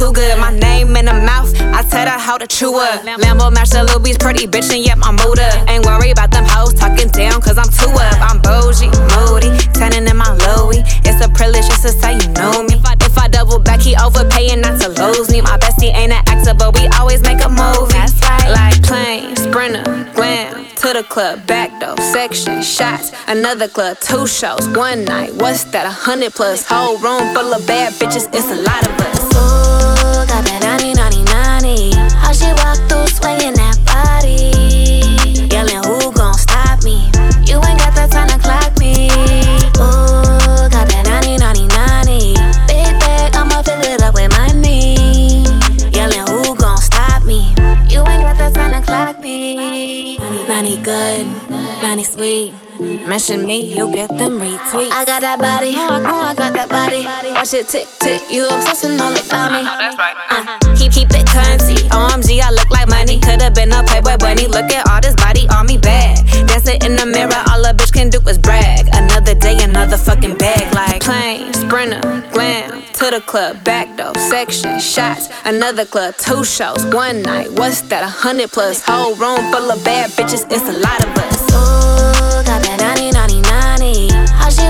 too good. My name in the mouth, I tell her how to chew up. Lambo match the B's pretty bitch, and yet my mood up. Ain't worried about them hoes talking down, cause I'm too up. I'm bougie, moody, tanning in my Louis. It's a privilege just to say you know me. If I, if I double back, he overpaying not to lose me. My bestie ain't an actor, but we always make a movie. That's right. Like plane, sprinter, glam, to the club, back door, section, shots. Another club, two shows, one night. What's that? A hundred plus. Whole room full of bad bitches, it's a lot of us. 90 good, 90 sweet. Mention me, you get them retweets. I got that body, oh, I got that body. Watch it tick tick, you obsessing all about me. That's right. Uh, keep keep it currency. OMG, I look like money. Could've been a Playboy bunny. Look at all this body on me bag. Dancing in the mirror, all a bitch can do is brag. Another day, another fucking bag. Like plane, sprinter, glam, to the club, back door, section, shots. Another club, two shows, one night. What's that? A hundred plus. Whole room full of bad bitches. It's a lot of us. Ooh, got that 90, 90, 90. How she